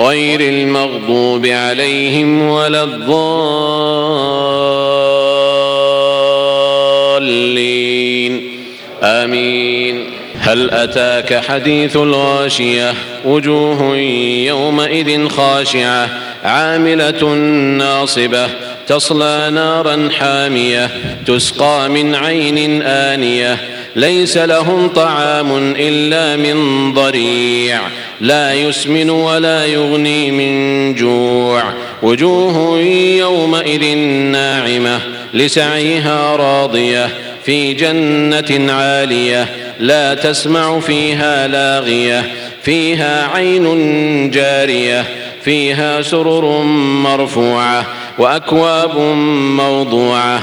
غير المغضوب عليهم ولا الضالين. آمين. هل أتاك حديث الغاشية؟ وجوه يومئذ خاشعة عاملة ناصبة تصلى نارا حامية تسقى من عين آنية ليس لهم طعام إلا من ضريع. لا يسمن ولا يغني من جوع. وجوه يومئذ ناعمة لسعيها راضية في جنة عالية لا تسمع فيها لاغية. فيها عين جارية فيها سرر مرفوعة وأكواب موضوعة.